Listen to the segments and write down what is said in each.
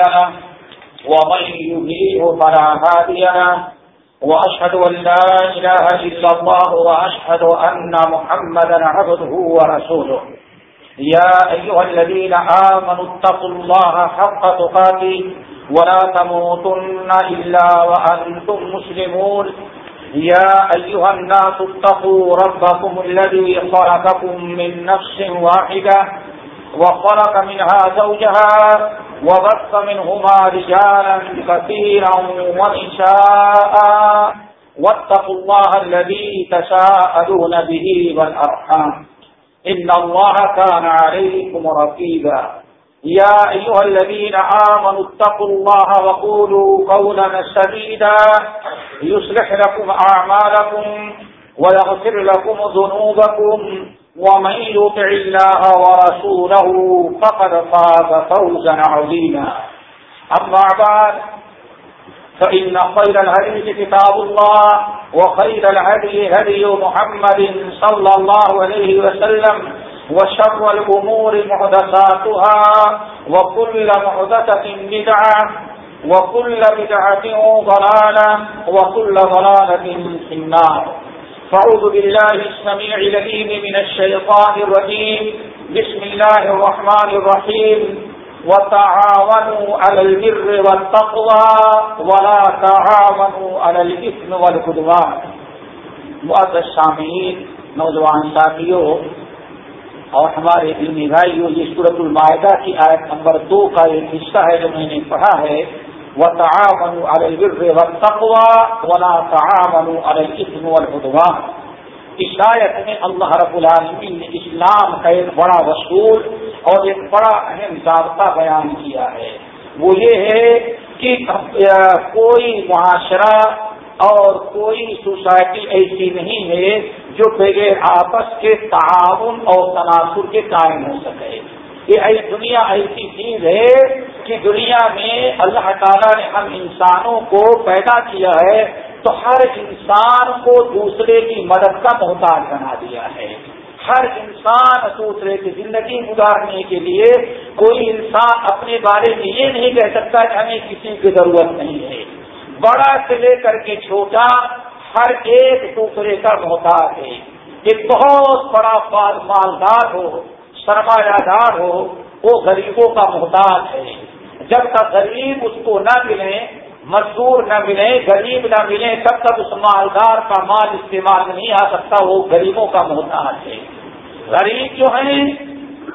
له ومن يهيه فلا هادي له وأشهد أن لا إله إلا الله وأشهد أن محمدا عبده ورسوله. يا أيها الذين آمنوا اتقوا الله حق تقاتي ولا تموتن إلا وأنتم مسلمون. يا أيها الناس اتقوا ربكم الذي خلقكم من نفس واحدة وخلق منها زوجها وبث منهما رجالا كثيرا ونساء. واتقوا الله الذي تساءلون به والأرحام. إن الله كان عليكم رقيبا. يا أيها الذين آمنوا اتقوا الله وقولوا قولا سبيدا يصلح لكم أعمالكم ويغفر لكم ذنوبكم. ومن يطع الله ورسوله فقد فاز فوزا عظيما. أما بعد، فإن خير الهدي كتاب الله وخير الهدي هدي محمد صلى الله عليه وسلم وشر الأمور محدثاتها وكل محدثة بدعة وكل بدعة ضلالة وكل ضلالة في النار. فعوذ بالله السميع الذين من الشيطان الرجيم بسم الله الرحمن الرحيم وتعاونوا على البر والتقوى ولا تعاونوا على الإثم والكدوان مؤد السامعين نوجوان ساتھیوں اور ہمارے دینی بھائیوں، یہ صورت المائدہ کی آیت نمبر دو کا ایک حصہ ہے جو میں نے پڑھا ہے۔ وہ تعاون البر و تقوا ولا تعاون الاسم والعدوان. اس آیت میں اللہ رب العالمین نے اسلام کا ایک بڑا وصول اور ایک بڑا اہم ضابطہ بیان کیا ہے۔ وہ یہ ہے کہ کوئی معاشرہ اور کوئی سوسائٹی ایسی نہیں ہے جو بغیر آپس کے تعاون اور تناسر کے قائم ہو سکے۔ یہ دنیا ایسی چیز ہے کہ دنیا میں اللہ تعالیٰ نے ہم انسانوں کو پیدا کیا ہے، تو ہر انسان کو دوسرے کی مدد کا محتاج بنا دیا ہے۔ ہر انسان دوسرے کی زندگی گزارنے کے لیے کوئی انسان اپنے بارے میں یہ نہیں کہہ سکتا کہ ہمیں کسی کی ضرورت نہیں ہے۔ بڑا سے لے کر کے چھوٹا ہر ایک دوسرے کا محتاج ہے۔ ایک بہت بڑا مالدار ہو، سرمایہ دار ہو، وہ غریبوں کا محتاج ہے۔ جب تک غریب اس کو نہ ملے، مزدور نہ ملے، غریب نہ ملے، تب تک اس مالدار کا مال استعمال نہیں آ سکتا، وہ غریبوں کا محتاج ہے غریب جو ہیں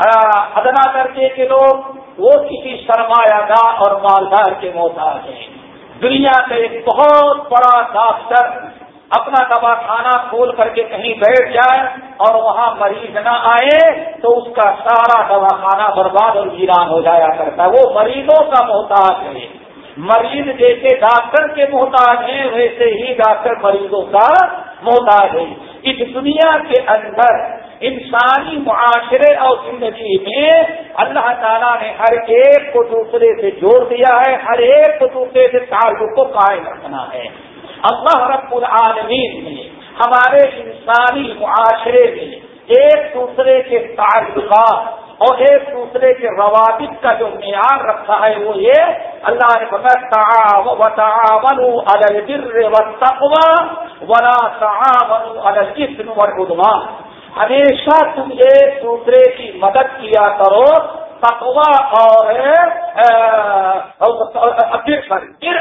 ادنا درجے کے لوگ، وہ کسی سرمایہ دار اور مالدار کے محتاج ہیں دنیا کا ایک بہت بڑا ڈاکٹر اپنا دوا خانہ کھول کر کے کہیں بیٹھ جائے اور وہاں مریض نہ آئے تو اس کا سارا دوا خانہ برباد اور ویران ہو جایا کرتا ہے۔ وہ مریضوں کا محتاج ہے۔ مریض جیسے ڈاکٹر کے محتاج ہیں، ویسے ہی ڈاکٹر مریضوں کا محتاج ہے۔ اس دنیا کے اندر انسانی معاشرے اور زندگی میں اللہ تعالیٰ نے ہر ایک کو دوسرے سے جوڑ دیا ہے، ہر ایک کو دوسرے سے تعلق کو قائم رکھنا ہے۔ اللہ رب العالمین نے ہمارے انسانی معاشرے میں ایک دوسرے کے تعلقات اور ایک دوسرے کے روابط کا جو معیار رکھا ہے وہ یہ اللہ نے تعاون ہمیشہ تم ایک دوسرے کی مدد کیا کرو تقوا اور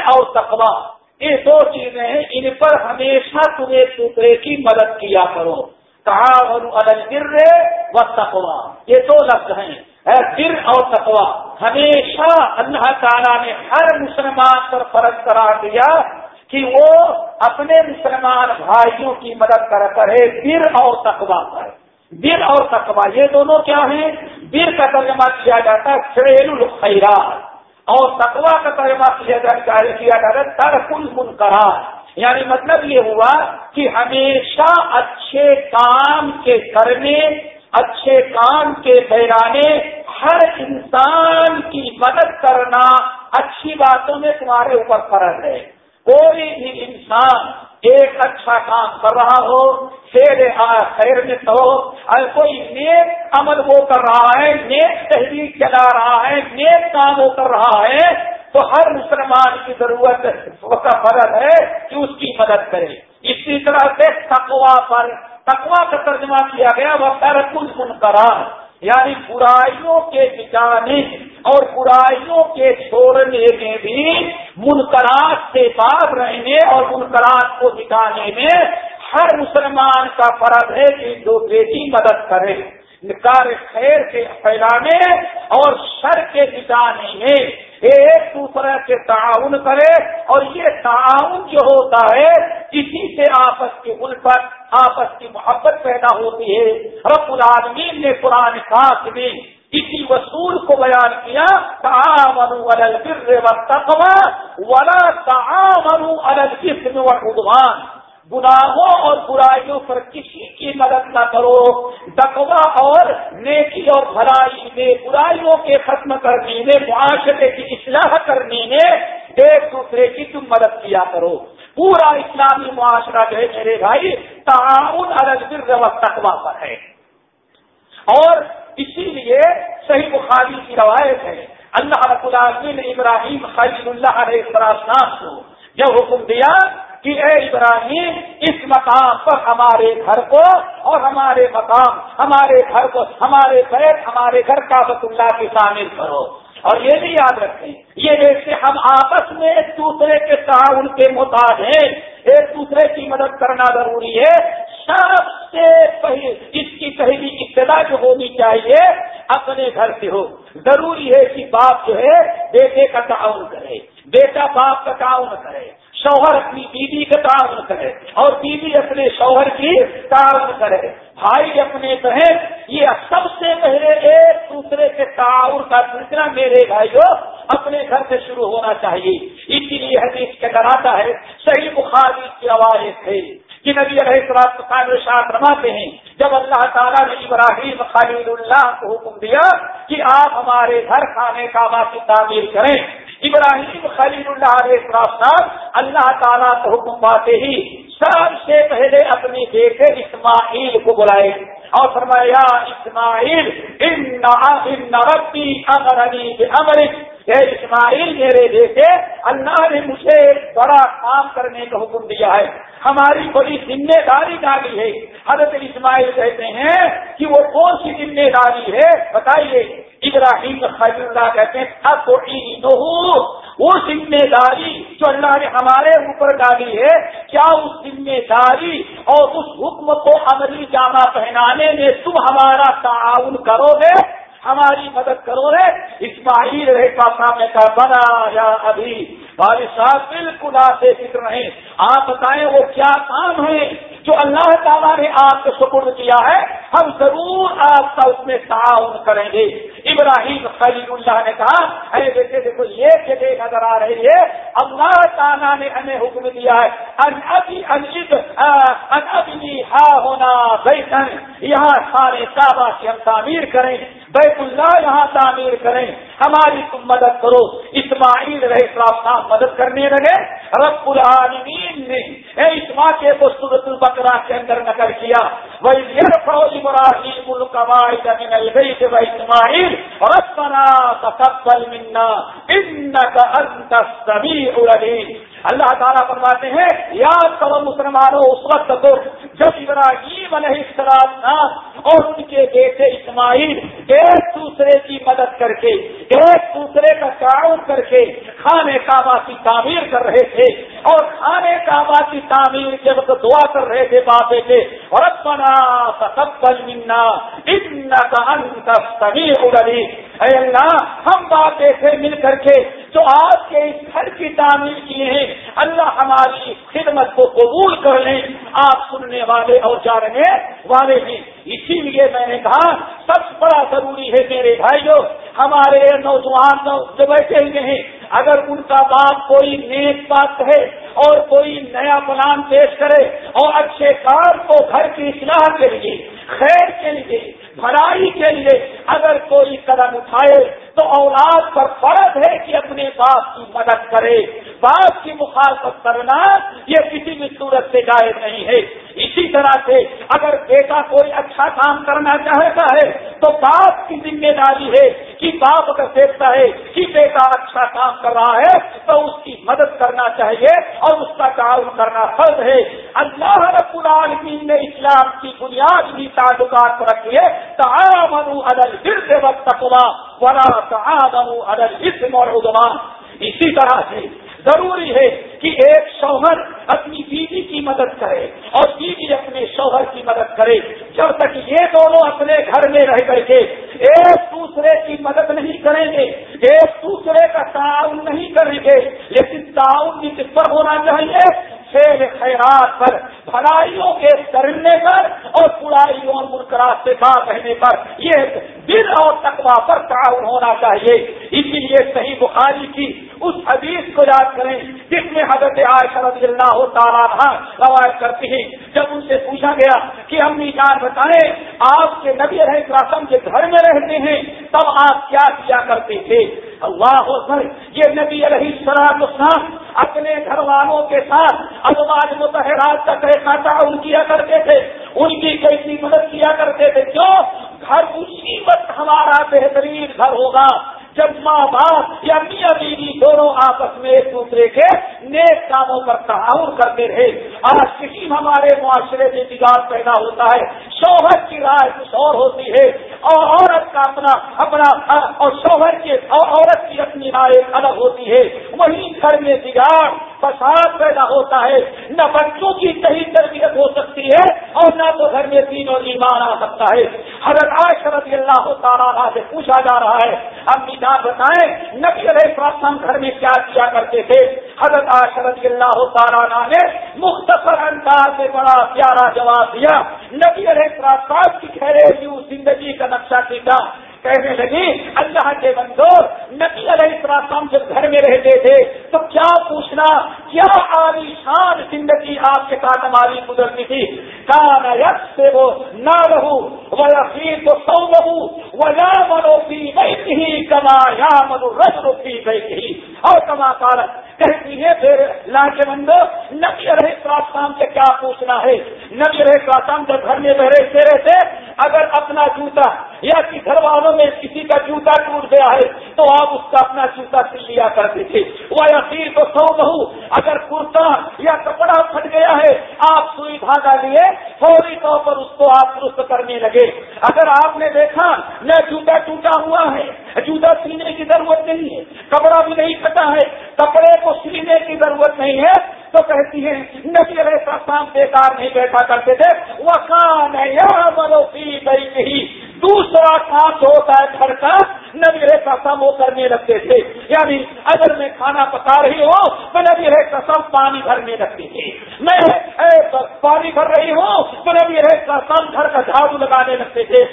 اور تقوا یہ دو چیزیں ہیں، ان پر ہمیشہ تم ایک دوسرے کی مدد کیا کرو۔ الر و تقوا یہ دو لفظ ہیں۔ در اور تقوا ہمیشہ اللہ تعالیٰ نے ہر مسلمان پر فرض قرار دیا کہ وہ اپنے مسلمان بھائیوں کی مدد کر کرے بر اور تقوا پر۔ بر اور تقوا یہ دونوں کیا ہیں؟ بر کا ترجمہ کیا جاتا ہے فریل الخیرات۔ اور تقوا کا ترجمہ کیا جاتا ہے ترک المنکرات۔ یعنی مطلب یہ ہوا کہ ہمیشہ اچھے کام کے کرنے، اچھے کام کے بہرانے ہر انسان کی مدد کرنا اچھی باتوں میں تمہارے اوپر فرض ہے۔ کوئی بھی انسان ایک اچھا کام کر رہا ہو خیر خیر میں تو کوئی نیک عمل وہ کر رہا ہے، نیک تحریر چلا رہا ہے، نیک کام وہ کر رہا ہے، تو ہر مسلمان کی ضرورت کا فرض ہے کہ اس کی مدد کرے۔ اسی طرح سے تقوا پر تقوا کا ترجمہ کیا گیا، وہ ترکل منقرار یعنی برائیوں کے بچانے اور برائیوں کے چھوڑنے میں بھی منقرات سے بار رہنے اور منقرات کو مٹانے میں ہر مسلمان کا فرض ہے کہ جو بیٹی مدد کرے کار خیر کے پھیلانے اور شر کے مٹانے میں ایک دوسرے سے تعاون کرے اور یہ تعاون جو ہوتا ہے کسی سے آپس کی الفت آپس کی محبت پیدا ہوتی ہے۔ رب العالمین نے قرآن خاص میں اسی وصول کو بیان کیا تعامن البر والتقوى ولا تعامن على الاثم والعدوان۔ گناہوں اور برائیوں پر کسی کی مدد نہ کرو۔ تقوا اور نیکی اور بھلائی میں برائیوں کے ختم کرنے میں معاشرے کی اصلاح کرنے میں ایک دوسرے کی تم مدد کیا کرو۔ پورا اسلامی معاشرہ جو ہے میرے بھائی، تعاون الگ و تقوا پر ہے۔ اور اسی لیے صحیح بخاری کی روایت ہے، اللہ رب العالمین ابراہیم خلیل اللہ علیہ السلام کو جب حکم دیا کہ اے ابراہیم، اس مقام پر ہمارے گھر کو اور ہمارے مقام، ہمارے گھر کو، ہمارے بیت، ہمارے گھر کا بت اللہ کی شامل کرو۔ اور یہ بھی یاد رکھیں، یہ جیسے ہم آپس میں ایک دوسرے کے تعاون کے محتاج ہیں۔ ایک دوسرے کی مدد کرنا ضروری ہے۔ سب سے پہلے اس کی پہلی ابتدا جو ہونی چاہیے، اپنے گھر سے ہو۔ ضروری ہے کہ باپ جو ہے بیٹے کا تعاون کرے، بیٹا باپ کا تعاون کرے۔ شوہر اپنی بیوی کا تعاون کرے اور بیوی اپنے شوہر کی تعاون کرے۔ بھائی اپنے بہن یہ سب سے پہلے ایک دوسرے کے تعاون کا سلسلہ میرے بھائیوں اپنے گھر سے شروع ہونا چاہیے۔ اسی لیے حدیث کے کراتا ہے، صحیح بخاری کی آواز تھے کہ نبی علیہ السلام شاہ رماتے ہیں، جب اللہ تعالیٰ نے ابراہیم خلیل اللہ کو حکم دیا کہ آپ ہمارے گھر کھانے کا کی تعمیر کریں ابراہیم خلیل اللہ علیہ السلام اللہ تعالیٰ کو حکم پاتے ہی سب سے پہلے اپنے بیٹے اسماعیل کو بلائے اور فرمایا اسماعیل، ان ربی اسماعیل، میرے بیٹے، اللہ نے مجھے بڑا کام کرنے کا حکم دیا ہے۔ ہماری بڑی ذمہ داری ڈالی ہے۔ حضرت اسماعیل کہتے ہیں کہ وہ کون سی ذمہ داری ہے؟ بتائیے۔ ابراہیم خلی اللہ کہتے ہیں اب تو وہ ذمہ داری جو اللہ نے ہمارے اوپر ڈالی ہے، کیا اس ذمہ داری اور اس حکم کو عملی جامع پہنانے میں تم ہمارا تعاون کرو گے؟ ہماری مدد کرو رے اسماعیل رہتا سامنے کا بنا یا ابھی بھائی صاحب، بالکل آپ فکر نہیں۔ آپ بتائیں وہ کیا کام ہے؟ جو اللہ تعالیٰ نے آپ کو سپرد کیا ہے، ہم ضرور آپ کا اس میں تعاون کریں گے۔ ابراہیم خلیل اللہ نے کہا ارے بیٹے، دیکھو، یہ جگہ نظر آ رہی ہے۔ اللہ تعالیٰ نے ہمیں حکم دیا ہے، ان ابھی ان ابھی ہا ہونا بیٹن یہاں سارے کعبہ سے ہم تعمیر کریں۔ بیت اللہ یہاں تعمیر کریں۔ ہماری تم مدد کرو۔ اسماعیل رہے مدد کرنے لگے۔ رب العالمین نے، اے اسماعیل کو سورت البقرہ کے اندر نقل کیا۔ وہ ابراہیم القواعد من البیت و اسماعیل ربنا تقبل منا انك انت السميع العليم اللہ تعالیٰ فرماتے ہیں یاد کرو مسلمانوں، اس وقت کو جب ابراہیم علیہ السلام اور ان کے بیٹے اسماعیل ایک دوسرے کی مدد کر کے، ایک دوسرے کا تعاون کر کے کھانے کعبہ کی تعمیر کر رہے تھے اور کھانے کعبہ کی تعمیر کے وقت دعا کر رہے تھے باپ بیٹے اور اپنا تقبل منا اتنا کا انت سمیع اے اللہ، ہم باپ بیٹے مل کر کے جو آپ کے اس گھر کی تعمیر کیے ہیں اللہ ہماری خدمت کو قبول کر لیں۔ آپ سننے والے اور جاننے والے ہیں۔ اسی لیے میں نے کہا، سب سے بڑا ضروری ہے میرے بھائی جو ہمارے نوجوان جو بیٹھے ہوئے ہیں، اگر ان کا باپ کوئی نیک بات ہے اور کوئی نیا پلان پیش کرے اور اچھے کار کو گھر کی اصلاح کے لیے، خیر کے لیے، بھلائی کے لیے اگر کوئی قدم اٹھائے تو اولاد پر فرض ہے کہ اپنے باپ کی مدد کرے۔ باپ کی مخالفت کرنا یہ کسی بھی صورت سے جائز نہیں ہے۔ اسی طرح سے اگر بیٹا کوئی اچھا کام کرنا چاہتا ہے تو باپ کی ذمہ داری ہے کہ باپ اگر دیکھتا ہے کہ بیٹا اچھا کام کر رہا ہے تو اس کی مدد کرنا چاہیے اور اس کا تعاون کرنا فرض ہے۔ اللہ رب العالمین نے اسلام کی بنیاد بھی تعلقات پر رکھی ہے۔ تعاون عدل پھر وقت تقوا ورا تعاون عدل اسم اور اسی طرح سے ضروری ہے کہ ایک شوہر اپنی بیوی کی مدد کرے اور بیوی اپنے شوہر کی مدد کرے۔ جب تک یہ دونوں اپنے گھر میں رہ کر کے ایک دوسرے کی مدد نہیں کریں گے، ایک دوسرے کا تعاون نہیں کریں گے۔ لیکن تعاون بھی کس پر ہونا چاہیے۔ خیر خیرات پر، بھلائیوں کے کرنے پر اور برائیوں اور منقرات سے بات رہنے پر۔ یہ دل اور تقوا پر تعاون ہونا چاہیے۔ اسی لیے صحیح بخاری کی اس حدیث کو یاد کریں جس میں حضرت عائشہ رضی اللہ تعالیٰ روایت کرتی ہیں۔ جب ان سے پوچھا گیا کہ امی جان بتائیں، آپ کے نبی رہے رسم کے گھر میں رہتے ہیں، تب آپ کیا کیا کرتے تھے؟ اللہ یہ نبی علیہ السلام اسلام اپنے گھر والوں کے ساتھ ازواج متحرات کا کیسا تعاون کیا کرتے تھے ان کی کیسی مدد کیا کرتے تھے؟ جو گھر اسی وقت ہمارا بہترین گھر ہوگا۔ جب ماں باپ یا میاں بیوی دونوں آپس میں ایک دوسرے کے نیک کاموں پر تعاون کرتے رہے۔ آج کسی ہمارے معاشرے میں بگاڑ پیدا ہوتا ہے، شوہر کی رائے کچھ اور ہوتی ہے۔ اور عورت کا اپنا اپنا اور شوہر کے اور عورت کی اپنی رائے الگ ہوتی ہے۔ وہی گھر میں بگاڑ فساد پیدا ہوتا ہے، نہ بچوں کی صحیح تربیت ہو سکتی ہے اور نہ تو گھر میں تین اور ایمان آ سکتا ہے۔ حضرت عائشہ رضی اللہ تعالیٰ سے پوچھا جا رہا ہے اب نجات بتائیں، نبی علیہ السلام گھر میں کیا کیا کرتے تھے؟ حضرت عائشہ رضی اللہ تعالیٰ نے مختصر انداز میں بڑا پیارا جواب دیا۔ نبی علیہ السلام کی گھریلو زندگی کا نقشہ کیا کہنے لگی اللہ کے بندو نبی علیہ السلام جب گھر میں رہتے تھے، تو کیا پوچھنا، کیا عالی شان زندگی آپ کے ساتھ ہماری گزرتی تھی؟ کان رقص سے وہ نہ رہو وہ یقین تو سو رہو وہ یا منو پی گئی ہی کما یا منو رس رو پی گئی اور کما کارک کہتی ہے پھر لا کے بندو، نبی علیہ السلام سے کیا پوچھنا ہے؟ نبی علیہ السلام جب گھر میں رہتے رہتے اگر اپنا جوتا یا گھر والوں میں کسی کا جوتا ٹوٹ گیا ہے، تو آپ اس کا اپنا جوتا سل لیا کرتے تھے۔ وہ یقین تو سو بہو اگر کرتا یا کپڑا پھٹ گیا ہے، آپ سوئی دھاگا لیے، فوری طور پر اس کو آپ درست کرنے لگے۔ اگر آپ نے دیکھا نہ جوتا ٹوٹا ہوا ہے جوتا سینے کی ضرورت نہیں ہے، کپڑا بھی نہیں پھٹا ہے، کپڑے کو سینے کی ضرورت نہیں ہے۔ تو کہتی ہے نبی علیہ السلام بیکار نہیں بیٹھا کرتے تھے۔ وہ کام ہے یہاں بلو پی گئی نہیں دوسرا کام جو ہوتا ہے گھر کا، نبی علیہ قسم وہ کرنے لگتے تھے۔ یعنی اگر میں کھانا پکا رہی ہوں، تو نبی علیہ قسم پانی بھرنے لگتی تھی میں پانی بھر رہی ہوں تو نبی علیہ قسم گھر کا جھاڑو لگانے لگتے تھے۔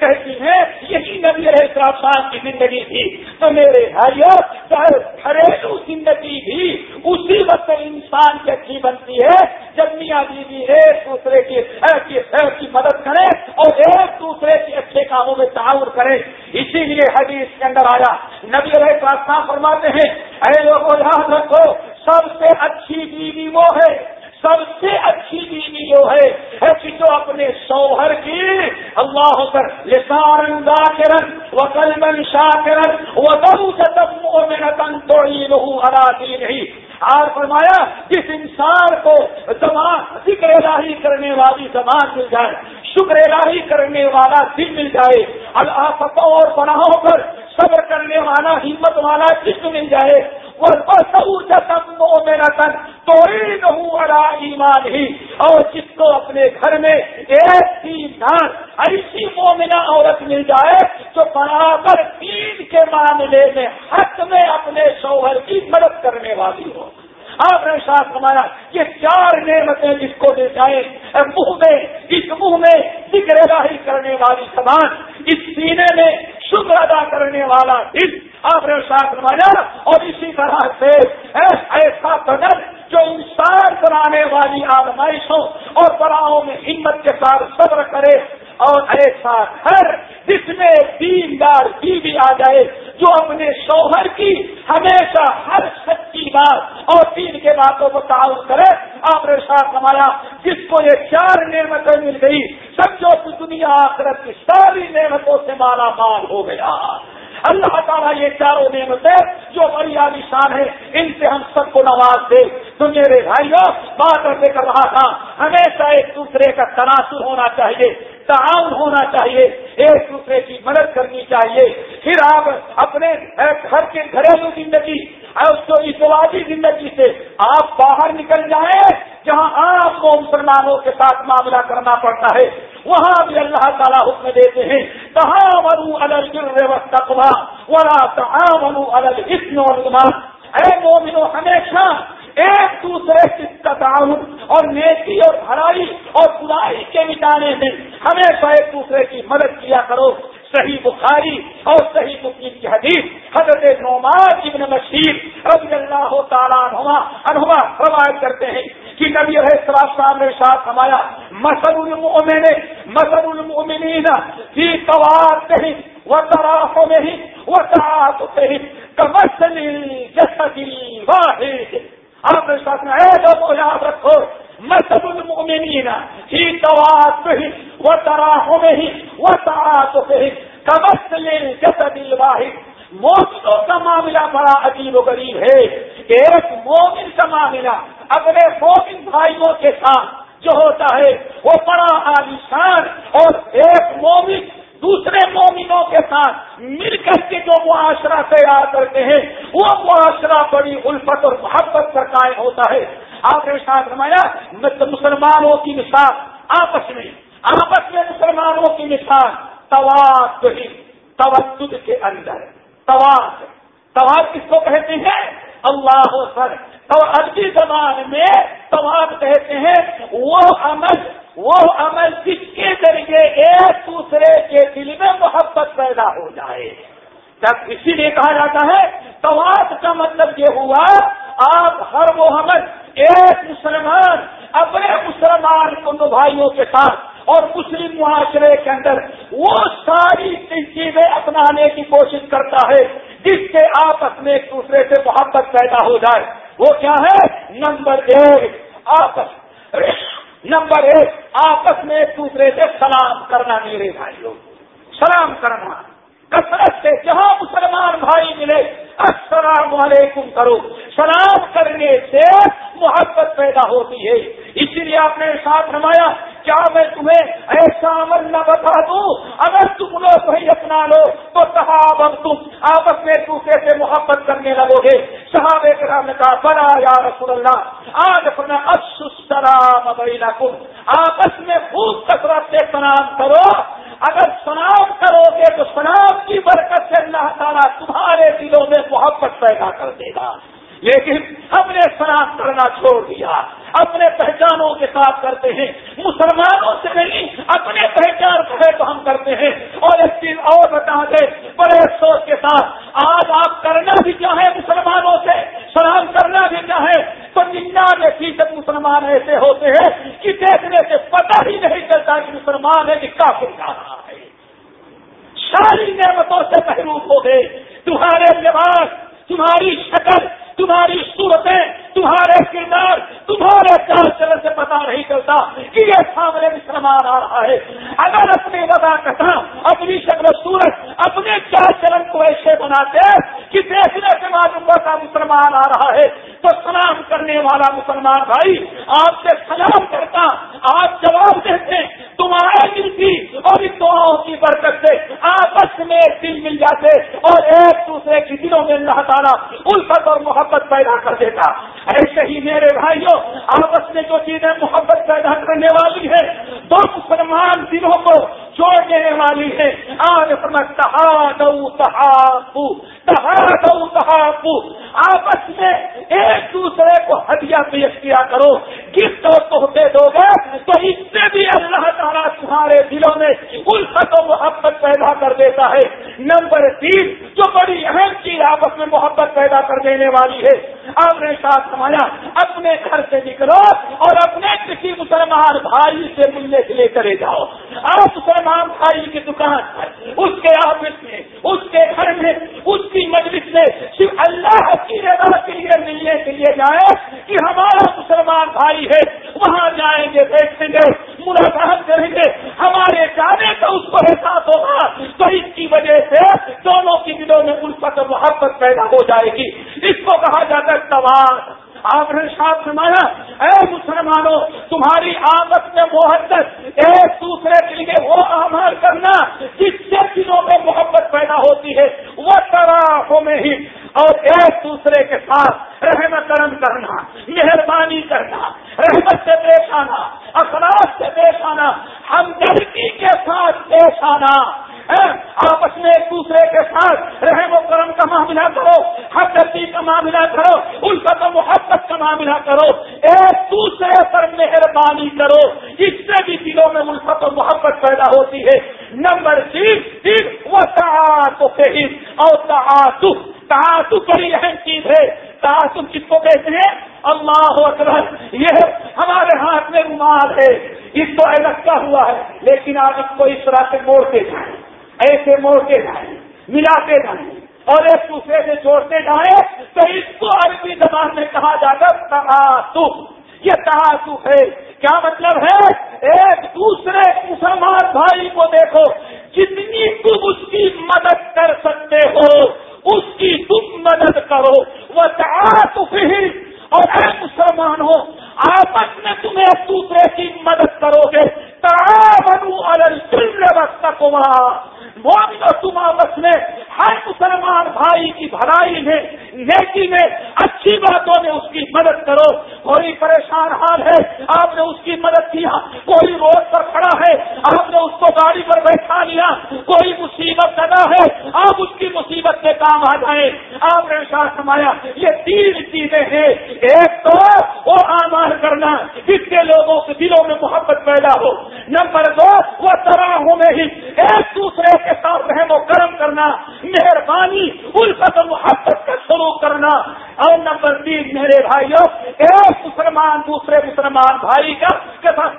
کہتی ہیں، یہی نبی علیہ السلام کی زندگی تھی۔ تو میرے بھائیوں گھریلو زندگی بھی اسی وقت انسان کی اچھی بنتی ہے، جب میاں بیوی ایک دوسرے کی مدد کرے اور ایک دوسرے کے اچھے کاموں میں تعاون کرے اسی لیے حدیث کے اندر آیا، نبی رہے پراسنا فرماتے ہیں، اے لوگوں، یاد رکھو، سب سے اچھی بیوی وہ ہے سب سے اچھی بیوی جو ہے؟ ایسی جو اپنے شوہر کی اللہ کر لسان اندا کرن وہ کلمن شاہ کرن وہ بہو توڑی نہیں اور فرمایا، جس انسان کو زمان ذکر الہی کرنے والی زبان مل جائے، شکر الہی کرنے والا دل مل جائے، اللہ اور پناہوں پر صبر کرنے والا، ہمت والا جسم مل جائے میرا تن تو ایمان ہی اور جس کو اپنے گھر میں ایک تین ایسی مومنا عورت مل جائے تو برابر تین کے معاملے میں حق میں اپنے شوہر کی مدد کرنے والی ہو۔ آپ نے ساتھ ہمارا یہ چار نعمتیں جس کو دے جائے منہ میں، اس منہ میں ذکر راہی کرنے والی زبان اس سینے میں شکر ادا کرنے والا دل آپ نے ساتھ ہمارا اور اسی طرح سے ایسا قدر جو انسان کرانے والی آزمائشوں اور پڑاؤں میں ہمت کے ساتھ صبر کرے اور ایسا گھر جس میں تین بار بیوی آ جائے، جو اپنے شوہر کی، ہمیشہ ہر سچی بات اور دین کے باتوں کو تعاون کرے۔ آپ نے ساتھ ہمارا، جس کو یہ چار نعمتیں مل گئی، سب جو دنیا آخرت کی ساری نعمتوں سے مالا مال ہو گیا۔ اللہ تعالیٰ یہ چاروں نعمتیں جو بڑی عالیشان ہے ان سے ہم سب کو نواز دے۔ تو میرے بھائیوں بات کر کر رہا تھا، ہمیشہ ایک دوسرے کا تناسب ہونا چاہیے۔ تعاون ہونا چاہیے، ایک دوسرے کی مدد کرنی چاہیے۔ پھر آپ اپنے گھر کے گھریلو زندگی اور جو اتوادی زندگی سے آپ باہر نکل جائیں، جہاں آپ کو مسلمانوں کے ساتھ معاملہ کرنا پڑتا ہے۔ وہاں بھی اللہ تعالیٰ حکم دیتے ہیں کہاں منو الگ تقوا ورا کہاں منو الگ اسم اے مومنو، ہمیشہ ایک دوسرے کا تعاون اور نیکی اور بھرائی اور برائی کے مٹانے میں ہمیشہ ایک دوسرے کی مدد کیا کرو۔ صحیح بخاری اور صحیح مسلم کی حدیث حضرت نعمان ابن مشیر رضی اللہ تعالیٰ عنہما روایت کرتے ہیں کہ نبی رہے سلام نے ساتھ ہمایا مسل المؤمن مسل المؤمنین، فی تواتہ و تراحم ہی و تعاطف ہی کمسل جسد واحد آپ نے ساتھ میں اے لوگوں یاد رکھو مسل المؤمنین فی تواتہ، و تراحم ہی و تعاطف ہی کمسل جسد الواحد۔ مومنوں کا معاملہ بڑا عجیب و غریب ہے ایک مومن کا معاملہ اپنے مومن بھائیوں کے ساتھ جو ہوتا ہے، وہ بڑا عالیشان اور ایک مومن دوسرے مومنوں کے ساتھ مل کر کے جو معاشرہ تیار کرتے ہیں، وہ معاشرہ بڑی الفت اور محبت کا قائم ہوتا ہے۔ آپ نے ساتھ رمایا مسلمانوں کی مثال، آپس میں آپس میں مسلمانوں کی مثال تواد توجد کے اندر تواد تواد کس کو کہتے ہیں؟ اللہ سر تو عربی زبان میں تواد کہتے ہیں، وہ عمل وہ عمل جس کے ذریعے ایک دوسرے کے دل میں محبت پیدا ہو جائے؟ جب اسی لیے کہا جاتا ہے تواد کا مطلب یہ ہوا، آپ ہر وہ عمل ایک مسلمان، اپنے مسلمان کن بھائیوں کے ساتھ اور مسلم معاشرے کے اندر وہ ساری چیزیں اپنانے کی کوشش کرتا ہے، جس سے آپس میں ایک دوسرے سے محبت پیدا ہو جائے۔ وہ کیا ہے؟ نمبر ایک، آپس۔ نمبر ایک، آپس میں ایک دوسرے سے سلام کرنا میرے بھائیوں۔ سلام کرنا۔ کثرت سے جہاں مسلمان بھائی ملے، السلام علیکم کرو۔ سلام کرنے سے محبت پیدا ہوتی ہے۔ اسی لیے آپ نے ساتھ رمایا کیا میں تمہیں ایسا عمل نہ بتا دوں؟ اگر تم لوگ وہی اپنا لو، تو صحاب تم آپس میں دوسرے سے محبت کرنے لگو گے۔ صحاب کرام نے کہا بنا یا رسول اللہ، آج اپنا السلام بینکم۔ آپس میں خوب کثرت سے سلام کرو۔ اگر سلام کرو گے تو شناخت کی برکت سے اللہ تعالیٰ تمہارے دلوں میں محبت پیدا کر دے گا۔ لیکن ہم نے سلام کرنا چھوڑ دیا۔ اپنے پہچانوں کے ساتھ کرتے ہیں۔ مسلمانوں سے نہیں، اپنے پہچان کو تو ہم کرتے ہیں۔ اور ایک چیز اور بتا دیں، بڑے افسوس کے ساتھ آج آپ کرنا بھی چاہیں مسلمانوں سے؟ سلام کرنا بھی چاہیں تو ننانوے فیصد مسلمان ایسے ہوتے ہیں کہ دیکھنے سے پتہ ہی نہیں چلتا کہ مسلمان ہے کہ کافر جا رہا ہے۔ ساری نعمتوں سے محروب ہو گئے۔ تمہارے لباس، تمہاری شکل تمہاری صورتیں، تمہارے کردار، تمہارے چال چلن سے پتا نہیں چلتا کہ یہ سامنے مسلمان آ رہا ہے۔ اگر اپنی وضا کہتا اپنی شکل صورت، اپنے چال چلن کو ایسے بناتے کہ دیکھنے سے معلوم ہوتا مسلمان آ رہا ہے، تو سلام کرنے والا مسلمان بھائی، آپ سے سلام کرتا، آپ جواب دیتے، تمہارے ملتی اور ان دعاؤں کی برکت سے آپس میں دل مل جاتے اور ایک دوسرے کی دلوں میں اللہ تعالیٰ الفت اور محبت پیدا کر دیتا۔ ایسے ہی میرے بھائیوں، آپس میں جو چیزیں محبت پیدا کرنے والی ہے دو مسلمان دلوں کو جوڑ دینے والی ہے آج اپنا آپس میں ایک دوسرے کو ہدیہ پیش کیا کرو۔ گفٹ اور تحفے دو گے، تو اس سے بھی اللہ تعالیٰ تمہارے دلوں میں الفت و محبت پیدا کر دیتا ہے۔ نمبر تین، جو بڑی اہم چیز آپس میں محبت پیدا کر دینے والی ہے۔ آپ نے ساتھ سمایا اپنے گھر سے نکلو اور اپنے کسی مسلمان بھائی سے ملنے کے لیے کرے جاؤ۔ آپ مسلمان بھائی کی دکان پر، اس کے آفس میں، اس کے گھر میں، اس کی مجلس میں صرف اللہ کی رضا کے لیے ملنے کے جائے کہ ہمارا مسلمان بھائی ہے وہاں جائیں گے دیکھیں گے ملاقات کریں گے ہمارے جانے کا اس کو احساس ہوگا تو اس کی وجہ سے دونوں کی دلوں میں الفت محبت پیدا ہو جائے گی۔ اس کو کہا جاتا ہے تباہ آپ نے ساتھ سمایا اے مسلمانوں، تمہاری آمد میں محبت ایک دوسرے کے لیے وہ آمار کرنا جس سے دلوں میں محبت پیدا ہوتی ہے، وہ طرح میں ہی۔ اور ایک دوسرے کے ساتھ رحم کرم کرنا، مہربانی کرنا، رحمت سے پیش آنا اخلاق سے پیش آنا، ہمدردی کے ساتھ پیش آنا۔ آپس میں ایک دوسرے کے ساتھ رحم و کرم کا معاملہ کرو ہمدردی کا معاملہ کرو ان کا تو محبت کا معاملہ کرو۔ ایک دوسرے پر مہربانی کرو، اس سے بھی دلوں میں الفت و محبت پیدا ہوتی ہے۔ نمبر تین وہ تعاطف اور تعاطف تعاطف بڑی اہم چیز ہے۔ تعاطف کس کو کہتے ہیں؟ اللہ اکبر، یہ ہمارے ہاتھ میں رومال ہے۔ اس کو الگتا ہوا ہے؟ لیکن آپ اس کو اس طرح سے موڑتے جائیں ایسے موڑتے جائیں، ملاتے جائیں، اور ایک دوسرے سے جوڑتے جائیں، تو اس کو عربی زبان میں کہا جاتا تعاطف یہ تعاطف ہے۔ کیا مطلب ہے؟ ایک دوسرے مسلمان بھائی کو دیکھو، جتنی تم اس کی مدد کر سکتے ہو، اس کی تم مدد کرو۔ وہ تعاطف ہی۔ اور اے مسلمان ہو آپس میں تم ایک دوسرے کی مدد کرو گے۔ تعاونوا على البر آپس میں، ہر مسلمان بھائی کی بھلائی میں، نیکی میں، اچھی باتوں میں اس کی مدد کرو۔ کوئی پریشان حال ہے، آپ نے اس کی مدد کیا کوئی روڈ پر کھڑا ہے، آپ نے اس کو گاڑی پر بیٹھا لیا۔ کوئی مصیبت زدہ ہے، آپ اس کی مصیبت کے کام آ جائیں۔ آپ نے ساتھ سمایا یہ تین چیزیں ہیں۔ ایک تو وہ آمار کرنا، جس کے لوگوں کے دلوں میں محبت پیدا ہو۔ نمبر دو، وہ تراہوں میں ہی۔ ایک دوسرے کے ساتھ رحم و کرم کرنا، مہربانی، الفت محبت کا شروع کرنا۔ اور نمبر تین، میرے بھائیوں ایک مسلمان دوسرے مسلمان بھائی کا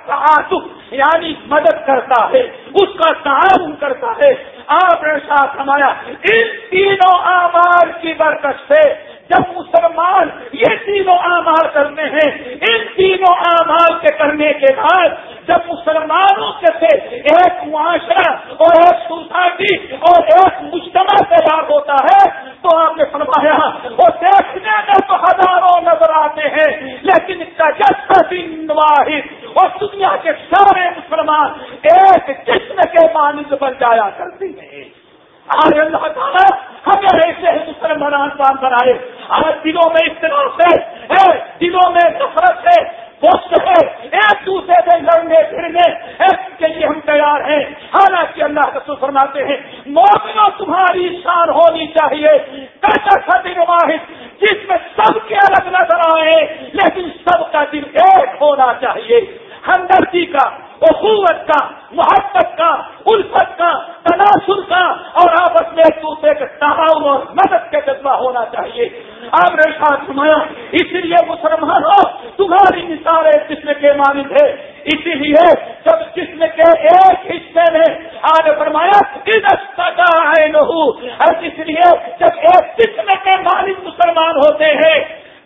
تعاطف یعنی مدد کرتا ہے، اس کا تعاون کرتا ہے۔ آپ نے ساتھ ہمارا ان تینوں آمار کی برکت سے جب مسلمان یہ تینوں آمار کرتے ہیں، ان تینوں آمار کے کرنے کے بعد جب مسلمانوں کے سے ایک معاشرہ اور ایک سوسائٹی اور ایک مجتمع تیار ہوتا ہے، تو آپ نے فرمایا، وہ دیکھنے میں تو ہزاروں نظر آتے ہیں، لیکن اس کا واحد اور دنیا کے سارے مسلمان ایک جسم کے مانند بن جایا کرتے ہیں۔ آج اللہ تعالیٰ ہمیں ایسے ہی مسلمان کام بنائے۔ آج دلوں میں اختلاف ہے۔ دلوں میں نفرت ہے پوسٹ ہے۔ ایک دوسرے سے لڑنے، پھرنے کے لیے ہم تیار ہیں۔ حالانکہ اللہ کا فرماتے ہیں موقع تمہاری شان ہونی چاہیے کیسا دن واحد جس میں سب کے الگ نظر آئے لیکن سب کا دل ایک ہونا چاہیے ہمدردی کا اخوت کا محبت کا الفت کا تناسر کا اور آپس میں ایک دوسرے کے تعاون اور مدد کا جذبہ ہونا چاہیے آپ نے ساتھ سنایا اس لیے مسلمان ہو تمہاری مثال ایک جسم کے مانند ہے اسی لیے جب جسم کے ایک حصے میں آج فرمایا ہے نہو اور اس لیے جب ایک جسم کے مانند مسلمان ہوتے ہیں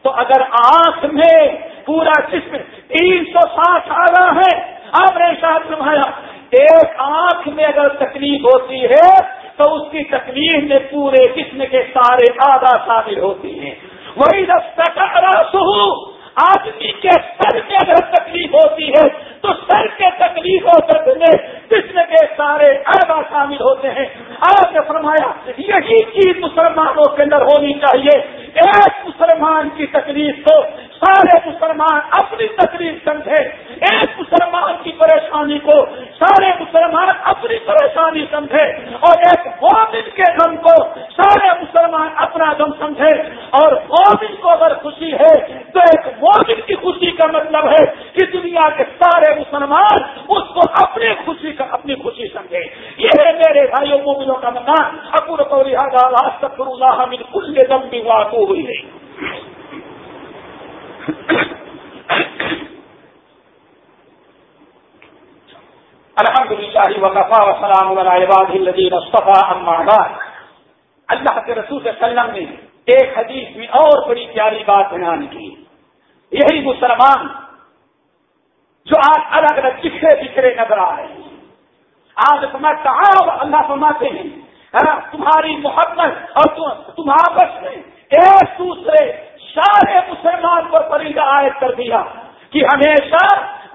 تو اگر آنکھ میں پورا جسم تین سو ساٹھ آ رہا ہے آپ نے ساتھ سنایا ایک آنکھ میں اگر تکلیف ہوتی ہے تو اس کی تکلیف میں پورے جسم کے سارے آدھا شامل ہوتی ہیں۔ وہی سو آدمی کے سر میں اگر تکلیف ہوتی ہے۔ تو سر کے تکلیف ہو سکتے میں جسم کے سارے آدھا شامل ہوتے ہیں۔ آپ نے فرمایا، یہی چیز مسلمانوں کے اندر ہونی چاہیے۔ ایک مسلمان کی تکلیف کو سارے مسلمان اپنی تکلیف سمجھے۔ ایک مسلمان کی پریشانی کو سارے مسلمان اپنی پریشانی سمجھے۔ اور ایک مومن کے غم کو سارے مسلمان اپنا غم سمجھے اور مومن کو اگر خوشی ہے تو ایک مومن کی خوشی کا مطلب ہے کہ دنیا کے سارے مسلمان اس کو اپنی خوشی کا اپنی خوشی سمجھے یہ ہے میرے بھائیوں مومنوں کا مکان اکور کو اللہ من کل دم واقع ہوئی ہے الحمد للہ وقفا وسلام الدین بعد. اللہ کے رسول صلی اللہ علیہ وسلم نے ایک حدیث میں اور بڑی پیاری بات بیان کی۔ یہی مسلمان جو آج الگ الگ بکھرے بکھرے نظر آ رہے ہیں۔ آج سمجھتا اللہ فرماتے ہیں۔ تمہاری محبت اور تم آپس میں ایک دوسرے سارے مسلمان پر پریدہ عائد کر دیا کہ ہمیشہ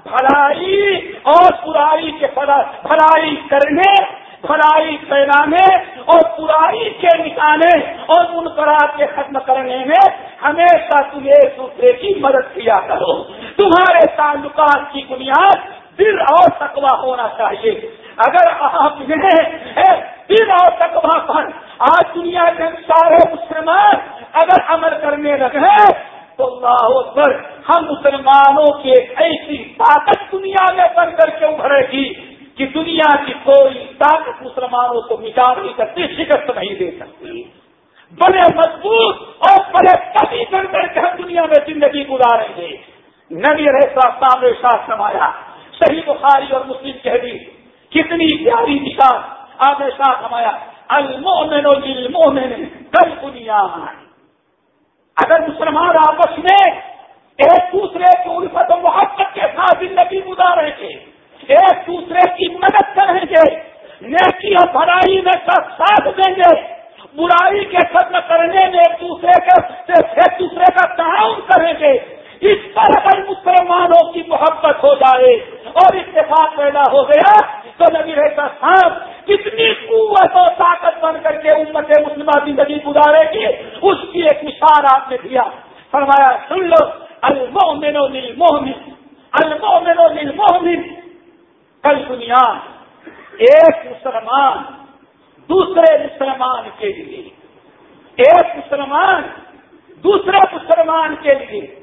بھلائی اور برائی کے بھلائی کرنے بھلائی پھیلانے اور برائی کے نکالنے اور منقرات کے ختم کرنے میں ہمیشہ تم ایک دوسرے کی مدد کیا کرو تمہارے تعلقات کی بنیاد دل اور تقوی ہونا چاہیے اگر آپ نے دل اور تقوی پر، آج دنیا کے سارے مسلمان اگر عمل کرنے لگے تو اللہ اکبر، ہم مسلمانوں کی ایسی طاقت دنیا میں بن کر کے ابھرے گی کہ دنیا کی کوئی طاقت مسلمانوں کو مٹا نہیں سکتی شکست نہیں دے سکتی۔ بڑے مضبوط اور بڑے کبھی بن کر کے ہم دنیا میں زندگی گزاریں گے۔ نبی رہتا سامنے شاہ سمایا صحیح بخاری اور مسلم کہہ دی کتنی پیاری نشان آپ نے ساتھ ہمایا المومن المومن کل دنیا اگر مسلمان آپس میں ایک دوسرے کی الفت و محبت کے ساتھ زندگی گزاریں گے، ایک دوسرے کی مدد کریں گے نیکی اور بھلائی میں ساتھ دیں گے، برائی کے ختم کرنے میں ایک دوسرے کا ایک دوسرے کا تعاون کریں گے، اس پر اگر مسلمانوں کی محبت ہو جائے اور اتفاق پیدا ہو گیا۔ تو نبی رہتا صاحب، کتنی قوت و طاقت بن کر کے امت مسلمہ زندگی گزارے گی؟ اس کی ایک مثال آپ نے دیا۔ فرمایا، سن لو المومن للمؤمن المومن للمؤمن۔ کل دنیا ایک مسلمان دوسرے مسلمان کے لیے۔ ایک مسلمان دوسرے مسلمان کے لیے۔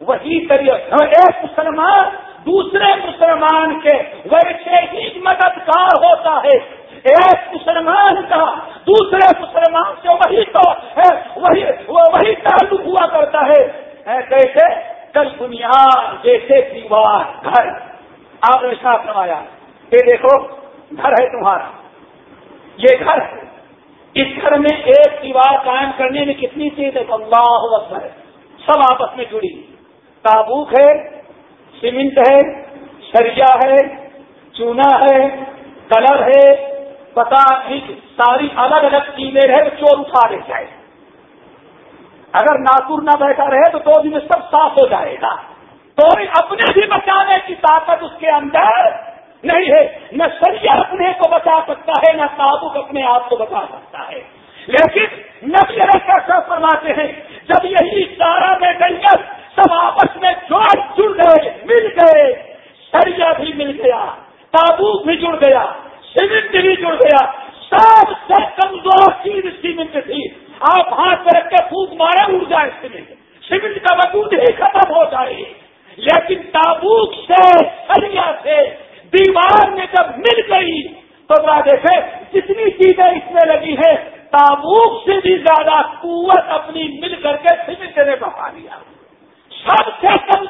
وہی طریقہ، ایک مسلمان دوسرے مسلمان کے ویسے ہی مددگار ہوتا ہے۔ ایک مسلمان کا دوسرے مسلمان سے وہی تو ہے، وہی وہی تعلق ہوا کرتا ہے۔ کیسے کل دنیا جیسے دیوار، گھر۔ آپ نے ساتھ فرمایا، یہ دیکھو، گھر ہے تمہارا۔ یہ گھر ہے۔ اس گھر میں ایک دیوار قائم کرنے میں کتنی چیز ہے اللہ اکبر ہے سب آپس میں جڑی۔ تابوک ہے سیمنٹ ہے، سریا ہے، چونا ہے، کلر ہے، پتا ساری الگ الگ چیزیں ہے چور اٹھا لے جائے۔ اگر ناتور نہ بیٹھا رہے تو دو دن میں سب صاف ہو جائے گا۔ تو اپنے بھی بچانے کی طاقت اس کے اندر نہیں ہے۔ نہ سریا اپنے کو بچا سکتا ہے، نہ تابوک اپنے آپ کو بچا سکتا ہے۔ لیکن نبی کا فرماتے ہیں، جب یہی سارا میں گنجر سب آپس میں جوڑ جڑ گئے، مل گئے سریا بھی مل گیا، تابوت بھی جڑ گیا سیمنٹ بھی جڑ گیا، سب سے کمزور چیز سیمنٹ تھی۔ آپ ہاتھ پہ رکھ کے پھوک مارے، اڑ جائے سیمنٹ سیمنٹ کا وجود ہی ختم ہو جائے۔ لیکن تابوت سے سریا سے، دیوار میں جب مل گئی، تو ذرا دیکھے، جتنی چیزیں اس میں لگی ہے تابوت سے بھی زیادہ قوت اپنی مل کر کے سیمنٹ نے بہا لیا سب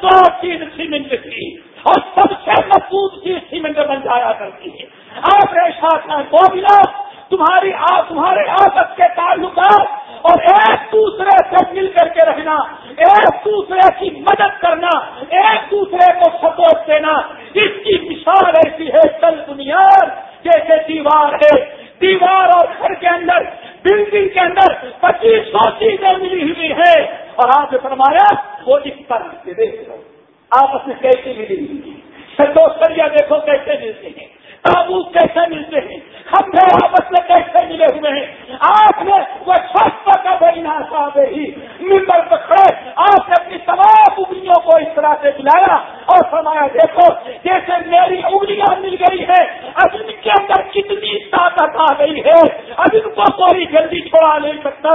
سے چیز سیمنٹ تھی اور سب سے مضبوط چیز سیمنٹ بن جایا کرتی ہے۔ آپ ساتھ کو تمہاری تمہارے آپس کے تعلقات اور ایک دوسرے سے مل کر کے رہنا، ایک دوسرے کی مدد کرنا، ایک دوسرے کو سپورٹ دینا، اس کی مثال ایسی ہے کل دنیا جیسے دیوار ہے۔ دیوار اور گھر کے اندر، بلڈنگ کے اندر پچیس سو چیزیں ملی ہوئی ہے اور آپ نے فرمایا وہ اس طرح سے دیکھ لو آپس سدو سریا دیکھو کیسے ملتے ہیں۔ تابوت کیسے ملتے ہیں؟ ہم نے آپس میں کیسے ملے ہوئے ہیں؟ آپ نے وہ سست کا بہنا صاحب ہی ممبر پکڑے آپ نے اپنی تمام انگلیوں کو اس طرح سے ملایا اور فرمایا، دیکھو، جیسے میری انگلیاں مل گئی ہے اب ان کے اندر کتنی طاقت آ گئی ہے اب ان کو کوئی جلدی چھوڑا نہیں سکتا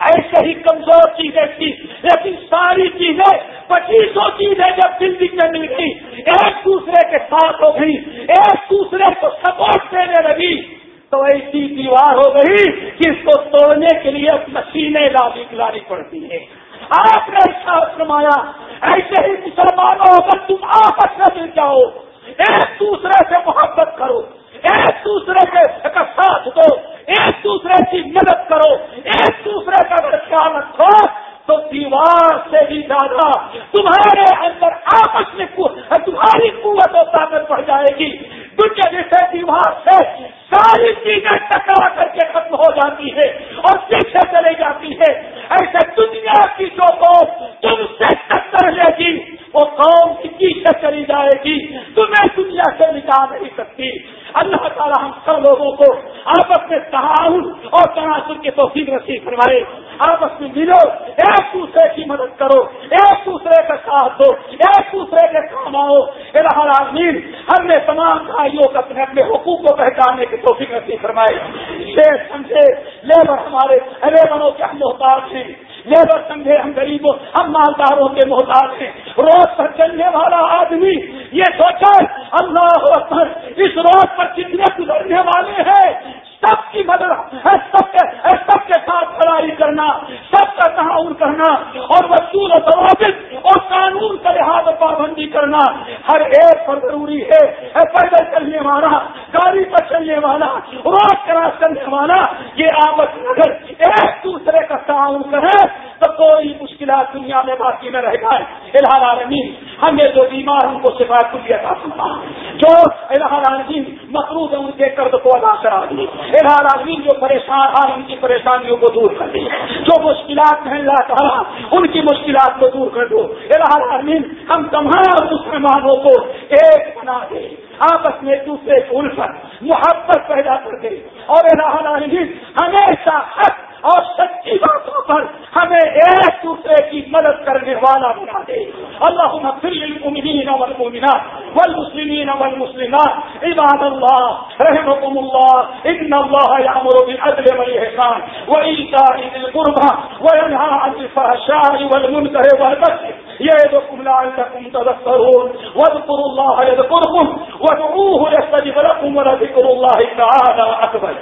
ایسے ہی کمزور چیزیں تھی لیکن ساری چیزیں پچیسوں چیزیں جب بلڈنگ میں مل گئی ایک دوسرے کے ساتھ ہو گئی ایک دوسرے کو سپورٹ دینے لگی تو ایسی دیوار ہو گئی کہ اس کو توڑنے کے لیے مشینیں لابی لانی پڑتی ہے آپ نے فرمایا ایسے ہی مسلمانوں اگر تم آپس میں مل جاؤ ایک دوسرے سے محبت کرو ایک دوسرے کے کا ساتھ دو ایک دوسرے کی مدد کرو ایک دوسرے کا خیال رکھو تو دیوار سے بھی زیادہ تمہارے اندر آپس میں تمہاری قوت و طاقت بڑھ جائے گی دنیا جیسے دیوار سے ساری چیزیں ٹکرا کر کے ختم ہو جاتی ہے اور پیچھے چلے جاتی ہے ایسے دنیا کی جو قوم تم سے ٹکر لے گی وہ قوم کی پیچھے چلی جائے گی تمہیں سے نکال نہیں سکتی۔ اللہ تعالیٰ ہم سب لوگوں کو آپس میں تعاون اور تناسب کے توفیق نصیب کروائے آپس میں ملو، ایک دوسرے کی مدد کرو، ایک دوسرے کا ساتھ دو، ایک دوسرے کے کام آؤ۔ العالمین، ہم نے تمام بھائیوں کو اپنے اپنے حقوق کو پہچاننے کی توفیق نصیب فرمائے شیر سمجھے، لیبر ہمارے لیبروں کے ہم محتاج ہیں۔ لیبر سمجھے ہم غریبوں، ہم مالداروں کے محتاج ہیں۔ روڈ پر چلنے والا آدمی یہ سوچا اللہ اس روڈ پر کتنے گزرنے والے ہیں، سب کی مدد سب کے سب کے ساتھ لڑائی کرنا، سب کا تعاون کرنا، اور وصول و ضوابط اور قانون کا لحاظ پابندی کرنا۔ ہر ایک پر ضروری ہے پیدل چلنے والا، گاڑی پر چلنے والا روڈ کراس کرنے والا۔ یہ آپس اگر ایک دوسرے کا تعاون کرے، تو کوئی مشکلات دنیا میں باقی نہ رہ گا الہ عالمین ہمیں جو بیمار ان کو سفارت کو دیا تھا جو الہ مقروض ہے ان کے قرض کو ادا کرا دی الہ جو پریشان ہیں، ان کی پریشانیوں کو دور کر دی جو مشکلات ہیں اللہ تعالیٰ ان کی مشکلات کو دور کر دو۔ الہ عالمین ہم تمام مسلمانوں کو ایک بنا دے۔ آپس میں دوسرے کو الفت محبت پیدا کر دے۔ اور الہ ہمیشہ حق اور سچی باتوں پر ہمیں ایک دوسرے کی مدد کرنے والا بنا دے۔ اللہ للمؤمنین والمؤمنات والمسلمین والمسلمات۔ عباد اللہ رحمكم الله ان الله يأمر بالعدل والإحسان وإيتاء ذي القربى وينهى عن الفحشاء والمنكر والبغي يعظكم لعلكم تذكرون واذكروا الله يذكركم وادعوه يستجب لكم ولذكر الله تعالى أكبر